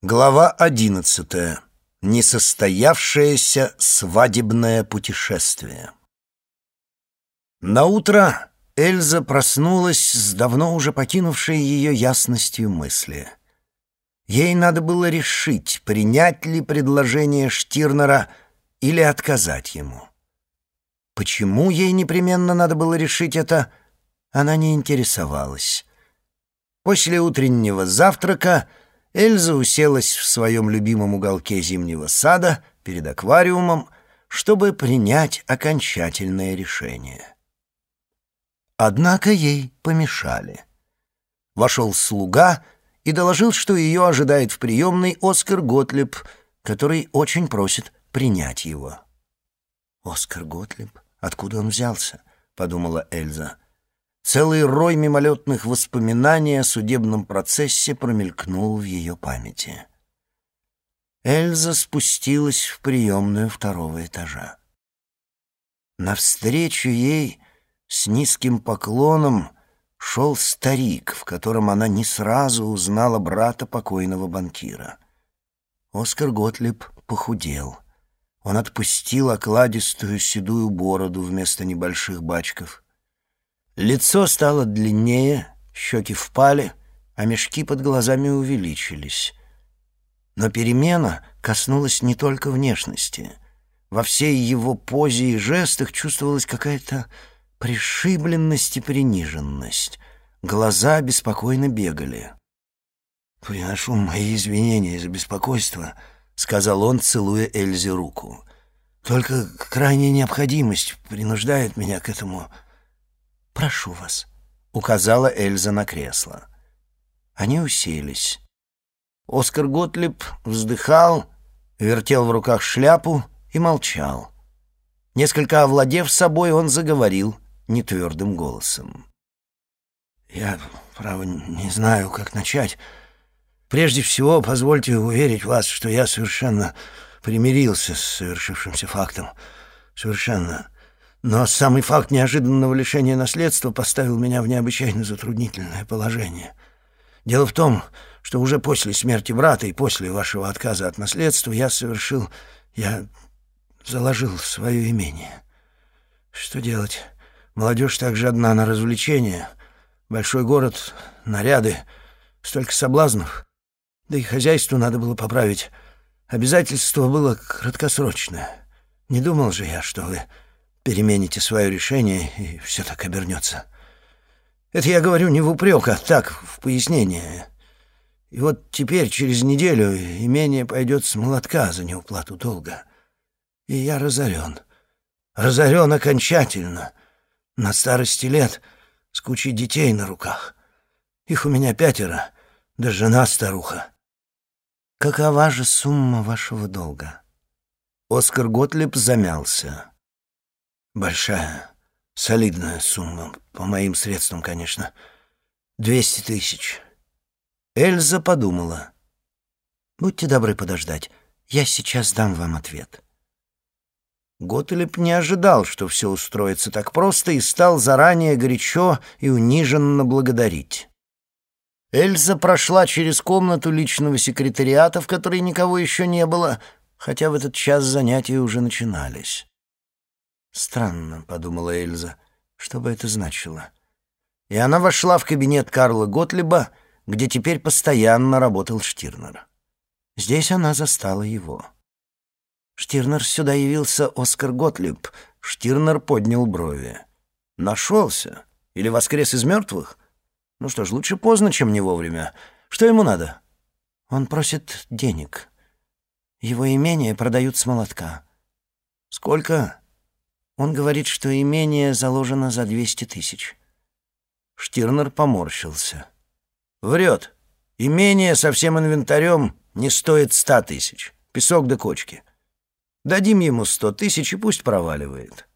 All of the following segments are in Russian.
Глава одиннадцатая. Несостоявшееся свадебное путешествие. На утро Эльза проснулась с давно уже покинувшей ее ясностью мысли. Ей надо было решить, принять ли предложение Штирнера или отказать ему. Почему ей непременно надо было решить это, она не интересовалась. После утреннего завтрака Эльза уселась в своем любимом уголке зимнего сада перед аквариумом, чтобы принять окончательное решение. Однако ей помешали. Вошел слуга и доложил, что ее ожидает в приемной Оскар Готлеб, который очень просит принять его. «Оскар Готлеб? Откуда он взялся?» — подумала Эльза. Целый рой мимолетных воспоминаний о судебном процессе промелькнул в ее памяти. Эльза спустилась в приемную второго этажа. Навстречу ей с низким поклоном шел старик, в котором она не сразу узнала брата покойного банкира. Оскар Готлиб похудел. Он отпустил окладистую седую бороду вместо небольших бачков — Лицо стало длиннее, щеки впали, а мешки под глазами увеличились. Но перемена коснулась не только внешности. Во всей его позе и жестах чувствовалась какая-то пришибленность и приниженность. Глаза беспокойно бегали. «Приношу мои извинения за беспокойство», — сказал он, целуя Эльзе руку. «Только крайняя необходимость принуждает меня к этому...» «Прошу вас», — указала Эльза на кресло. Они уселись. Оскар Готлиб вздыхал, вертел в руках шляпу и молчал. Несколько овладев собой, он заговорил нетвердым голосом. «Я, право, не знаю, как начать. Прежде всего, позвольте уверить вас, что я совершенно примирился с совершившимся фактом. Совершенно. Но самый факт неожиданного лишения наследства поставил меня в необычайно затруднительное положение. Дело в том, что уже после смерти брата и после вашего отказа от наследства я совершил... я заложил свое имение. Что делать? Молодежь так жадна на развлечения. Большой город, наряды, столько соблазнов. Да и хозяйство надо было поправить. Обязательство было краткосрочное. Не думал же я, что вы перемените свое решение, и все так обернется. Это я говорю не в упрек, а так, в пояснение. И вот теперь, через неделю, имение пойдет с молотка за неуплату долга. И я разорен. Разорен окончательно. На старости лет с кучей детей на руках. Их у меня пятеро, да жена старуха. Какова же сумма вашего долга? Оскар Готлиб замялся. Большая, солидная сумма, по моим средствам, конечно. Двести тысяч. Эльза подумала. «Будьте добры подождать. Я сейчас дам вам ответ». Готелеп не ожидал, что все устроится так просто, и стал заранее горячо и униженно благодарить. Эльза прошла через комнату личного секретариата, в которой никого еще не было, хотя в этот час занятия уже начинались. «Странно», — подумала Эльза, — «что бы это значило?» И она вошла в кабинет Карла Готлиба, где теперь постоянно работал Штирнер. Здесь она застала его. «Штирнер сюда явился Оскар Готлиб», — Штирнер поднял брови. «Нашелся? Или воскрес из мертвых? Ну что ж, лучше поздно, чем не вовремя. Что ему надо?» «Он просит денег. Его имение продают с молотка». «Сколько?» Он говорит, что имение заложено за двести тысяч. Штирнер поморщился. Врет. Имение со всем инвентарем не стоит ста тысяч. Песок да кочки. Дадим ему сто тысяч и пусть проваливает.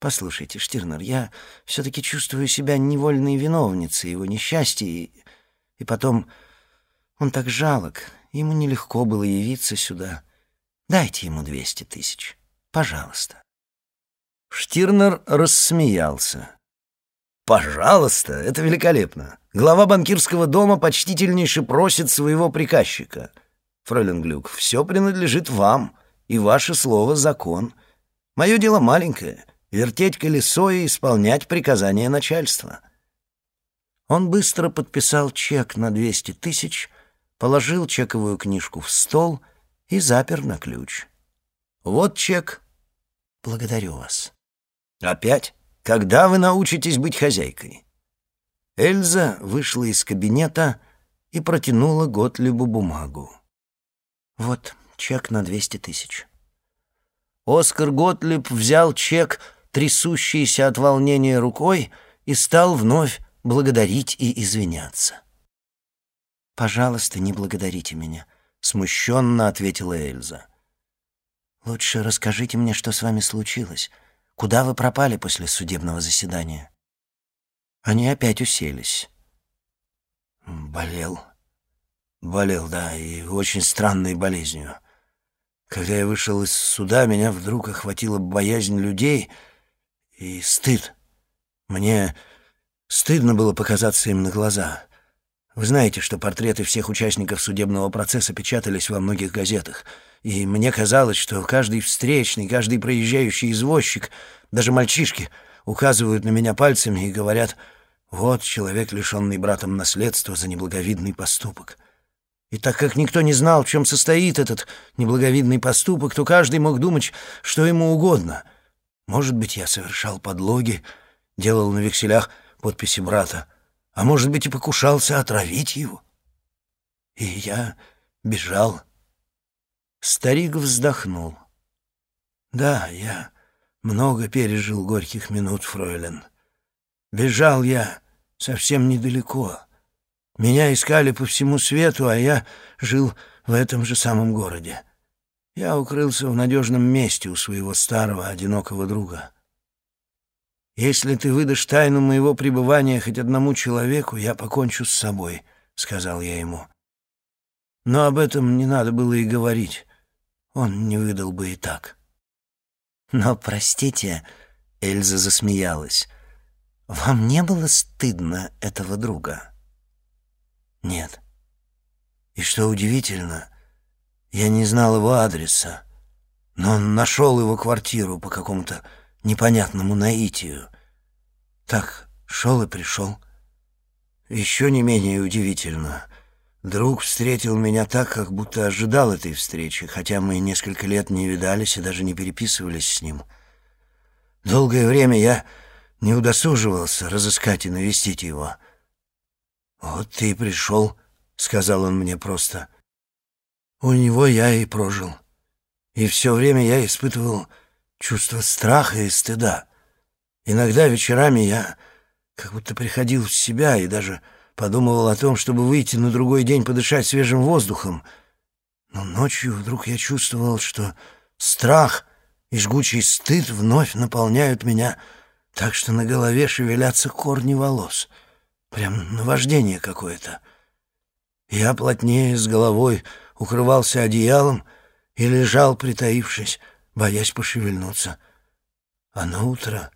Послушайте, Штирнер, я все-таки чувствую себя невольной виновницей его несчастья, и, и потом он так жалок, ему нелегко было явиться сюда. Дайте ему двести тысяч, пожалуйста. Штирнер рассмеялся. «Пожалуйста, это великолепно. Глава банкирского дома почтительнейше просит своего приказчика. фройлен Глюк, все принадлежит вам, и ваше слово — закон. Мое дело маленькое — вертеть колесо и исполнять приказания начальства». Он быстро подписал чек на 200 тысяч, положил чековую книжку в стол и запер на ключ. «Вот чек. Благодарю вас». «Опять? Когда вы научитесь быть хозяйкой?» Эльза вышла из кабинета и протянула Готлибу бумагу. «Вот чек на 200 тысяч». Оскар Готлиб взял чек, трясущийся от волнения рукой, и стал вновь благодарить и извиняться. «Пожалуйста, не благодарите меня», — смущенно ответила Эльза. «Лучше расскажите мне, что с вами случилось. Куда вы пропали после судебного заседания?» Они опять уселись. «Болел. Болел, да, и очень странной болезнью. Когда я вышел из суда, меня вдруг охватила боязнь людей и стыд. Мне стыдно было показаться им на глаза. Вы знаете, что портреты всех участников судебного процесса печатались во многих газетах, и мне казалось, что каждый встречный, каждый проезжающий извозчик, даже мальчишки, указывают на меня пальцами и говорят «Вот человек, лишенный братом наследства за неблаговидный поступок». И так как никто не знал, в чем состоит этот неблаговидный поступок, то каждый мог думать, что ему угодно. Может быть, я совершал подлоги, делал на векселях подписи брата, а может быть и покушался отравить его. И я бежал. Старик вздохнул. Да, я много пережил горьких минут, фройлен. Бежал я совсем недалеко. Меня искали по всему свету, а я жил в этом же самом городе. Я укрылся в надежном месте у своего старого одинокого друга. «Если ты выдашь тайну моего пребывания хоть одному человеку, я покончу с собой», — сказал я ему. Но об этом не надо было и говорить. Он не выдал бы и так. «Но, простите», — Эльза засмеялась, — «вам не было стыдно этого друга?» «Нет. И что удивительно, я не знал его адреса, но он нашел его квартиру по какому-то непонятному наитию. Так шел и пришел. Еще не менее удивительно. Друг встретил меня так, как будто ожидал этой встречи, хотя мы несколько лет не видались и даже не переписывались с ним. Долгое время я не удосуживался разыскать и навестить его. «Вот ты и пришел», — сказал он мне просто. «У него я и прожил. И все время я испытывал чувство страха и стыда. Иногда вечерами я как будто приходил в себя и даже подумывал о том, чтобы выйти на другой день подышать свежим воздухом. Но ночью вдруг я чувствовал, что страх и жгучий стыд вновь наполняют меня так, что на голове шевелятся корни волос. Прям наваждение какое-то. Я плотнее с головой укрывался одеялом и лежал, притаившись, боясь пошевельнуться. А на утро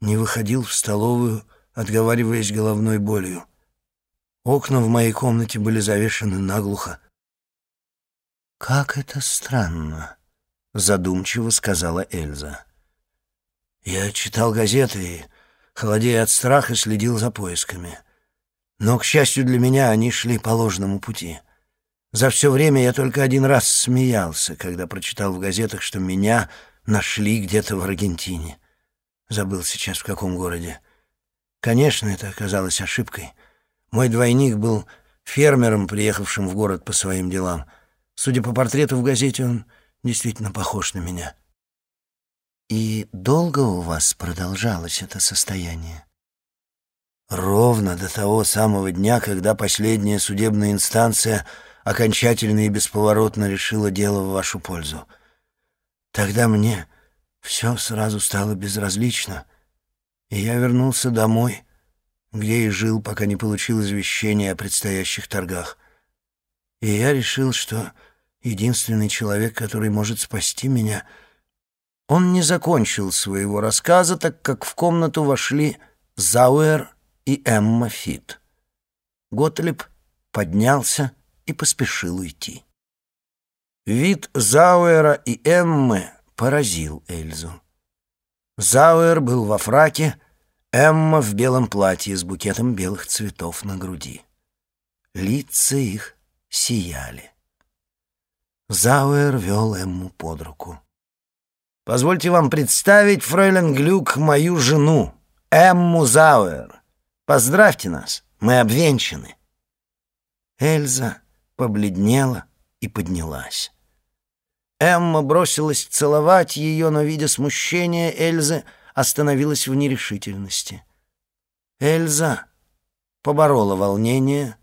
не выходил в столовую, отговариваясь головной болью. Окна в моей комнате были завешены наглухо. «Как это странно», — задумчиво сказала Эльза. «Я читал газеты и, холодея от страха, следил за поисками. Но, к счастью для меня, они шли по ложному пути». За все время я только один раз смеялся, когда прочитал в газетах, что меня нашли где-то в Аргентине. Забыл сейчас в каком городе. Конечно, это оказалось ошибкой. Мой двойник был фермером, приехавшим в город по своим делам. Судя по портрету в газете, он действительно похож на меня. И долго у вас продолжалось это состояние? Ровно до того самого дня, когда последняя судебная инстанция — окончательно и бесповоротно решила дело в вашу пользу. Тогда мне все сразу стало безразлично, и я вернулся домой, где и жил, пока не получил извещения о предстоящих торгах. И я решил, что единственный человек, который может спасти меня... Он не закончил своего рассказа, так как в комнату вошли Зауэр и Эмма Фит. Готлиб поднялся и поспешил уйти. Вид Зауэра и Эммы поразил Эльзу. Зауэр был во фраке, Эмма в белом платье с букетом белых цветов на груди. Лица их сияли. Зауэр вел Эмму под руку. «Позвольте вам представить, фрейлен Глюк, мою жену, Эмму Зауэр. Поздравьте нас, мы обвенчаны». Эльза побледнела и поднялась. Эмма бросилась целовать ее, но, видя смущение Эльзы, остановилась в нерешительности. Эльза поборола волнение,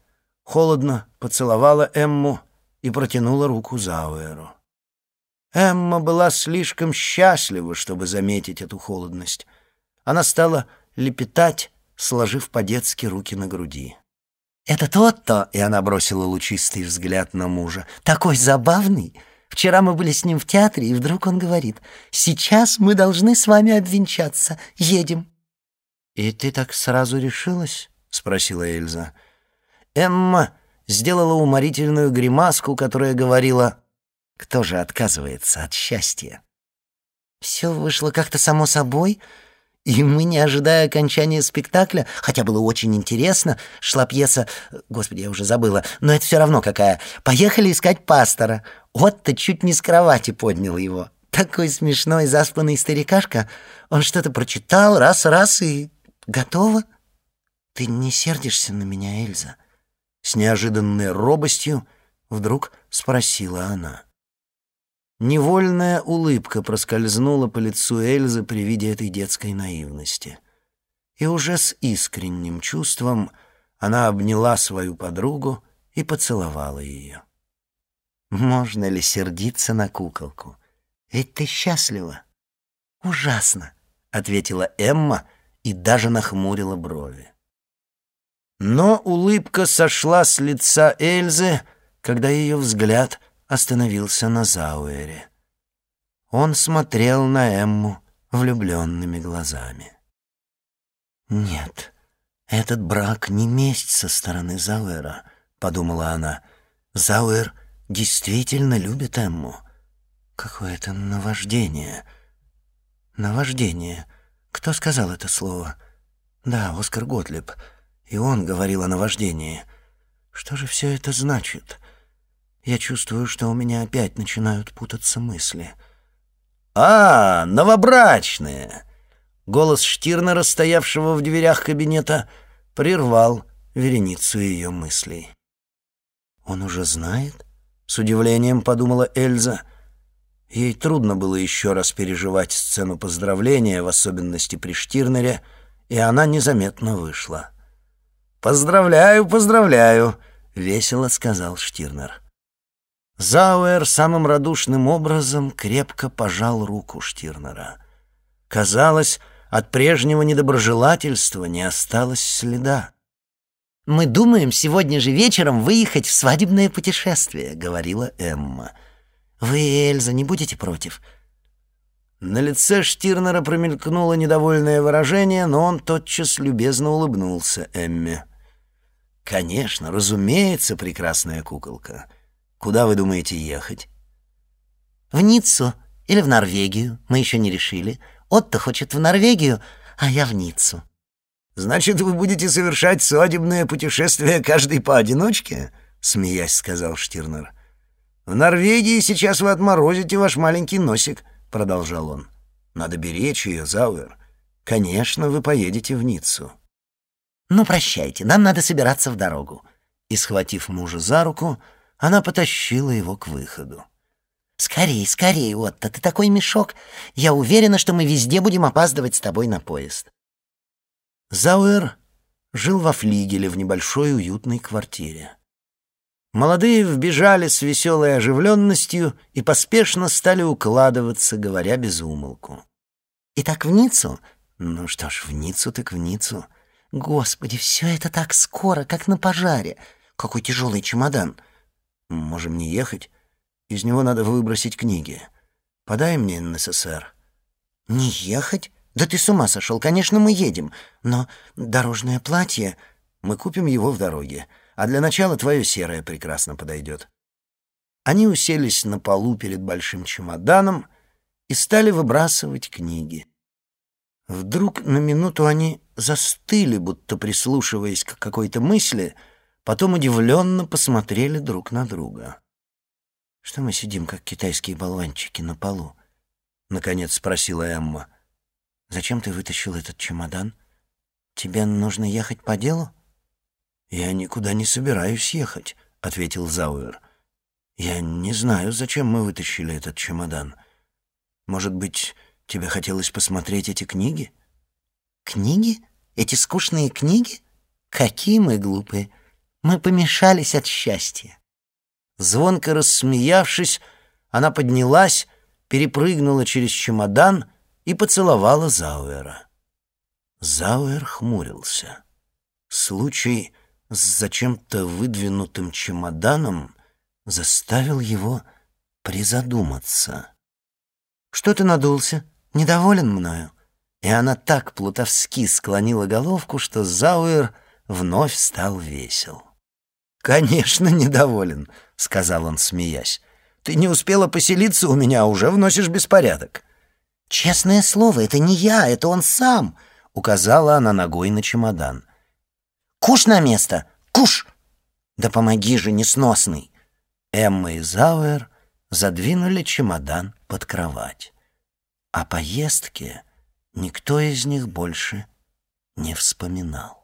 холодно поцеловала Эмму и протянула руку Зауэру. Эмма была слишком счастлива, чтобы заметить эту холодность. Она стала лепетать, сложив по-детски руки на груди. «Это тот-то!» — и она бросила лучистый взгляд на мужа. «Такой забавный! Вчера мы были с ним в театре, и вдруг он говорит, «Сейчас мы должны с вами обвенчаться. Едем». «И ты так сразу решилась?» — спросила Эльза. Эмма сделала уморительную гримаску, которая говорила, «Кто же отказывается от счастья?» «Все вышло как-то само собой», и мы, не ожидая окончания спектакля, хотя было очень интересно, шла пьеса... Господи, я уже забыла, но это все равно какая. Поехали искать пастора. Вот-то чуть не с кровати поднял его. Такой смешной заспанный старикашка. Он что-то прочитал раз-раз и... Готово? Ты не сердишься на меня, Эльза? С неожиданной робостью вдруг спросила она. Невольная улыбка проскользнула по лицу Эльзы при виде этой детской наивности. И уже с искренним чувством она обняла свою подругу и поцеловала ее. «Можно ли сердиться на куколку? Ведь ты счастлива». «Ужасно», — ответила Эмма и даже нахмурила брови. Но улыбка сошла с лица Эльзы, когда ее взгляд — остановился на Зауэре. Он смотрел на Эмму влюбленными глазами. «Нет, этот брак не месть со стороны Зауэра», — подумала она. «Зауэр действительно любит Эмму. Какое-то наваждение. Наваждение. Кто сказал это слово? Да, Оскар Готлиб. И он говорил о наваждении. Что же все это значит?» Я чувствую, что у меня опять начинают путаться мысли. «А, новобрачные!» Голос Штирнера, стоявшего в дверях кабинета, прервал вереницу ее мыслей. «Он уже знает?» — с удивлением подумала Эльза. Ей трудно было еще раз переживать сцену поздравления, в особенности при Штирнере, и она незаметно вышла. «Поздравляю, поздравляю!» — весело сказал Штирнер. Зауэр самым радушным образом крепко пожал руку Штирнера. Казалось, от прежнего недоброжелательства не осталось следа. «Мы думаем сегодня же вечером выехать в свадебное путешествие», — говорила Эмма. «Вы, Эльза, не будете против?» На лице Штирнера промелькнуло недовольное выражение, но он тотчас любезно улыбнулся Эмме. «Конечно, разумеется, прекрасная куколка». Куда вы думаете ехать? В Ниццу или в Норвегию. Мы еще не решили. Отто хочет в Норвегию, а я в Ниццу. Значит, вы будете совершать свадебное путешествие каждый поодиночке? Смеясь, сказал Штирнер. В Норвегии сейчас вы отморозите ваш маленький носик, продолжал он. Надо беречь ее, Зауэр. Конечно, вы поедете в Ниццу. Ну, прощайте, нам надо собираться в дорогу. И, схватив мужа за руку, она потащила его к выходу. «Скорей, скорей, Отто, ты такой мешок. Я уверена, что мы везде будем опаздывать с тобой на поезд». Зауэр жил во флигеле в небольшой уютной квартире. Молодые вбежали с веселой оживленностью и поспешно стали укладываться, говоря без умолку. «Итак, в Ниццу?» «Ну что ж, в Ниццу так в Ниццу. Господи, все это так скоро, как на пожаре. Какой тяжелый чемодан!» Можем не ехать. Из него надо выбросить книги. Подай мне НССР. Не ехать? Да ты с ума сошел. Конечно, мы едем. Но дорожное платье... Мы купим его в дороге. А для начала твое серое прекрасно подойдет. Они уселись на полу перед большим чемоданом и стали выбрасывать книги. Вдруг на минуту они застыли, будто прислушиваясь к какой-то мысли, потом удивленно посмотрели друг на друга. «Что мы сидим, как китайские болванчики, на полу?» — наконец спросила Эмма. «Зачем ты вытащил этот чемодан? Тебе нужно ехать по делу?» «Я никуда не собираюсь ехать», — ответил Зауэр. «Я не знаю, зачем мы вытащили этот чемодан. Может быть, тебе хотелось посмотреть эти книги?» «Книги? Эти скучные книги? Какие мы глупые! Мы помешались от счастья!» Звонко рассмеявшись, она поднялась, перепрыгнула через чемодан и поцеловала Зауэра. Зауэр хмурился. Случай с зачем-то выдвинутым чемоданом заставил его призадуматься. «Что ты надулся? Недоволен мною?» И она так плутовски склонила головку, что Зауэр вновь стал весел. «Конечно, недоволен», — сказал он, смеясь. «Ты не успела поселиться у меня, а уже вносишь беспорядок». «Честное слово, это не я, это он сам», — указала она ногой на чемодан. «Куш на место! Куш!» «Да помоги же, несносный!» Эмма и Зауэр задвинули чемодан под кровать. О поездке никто из них больше не вспоминал.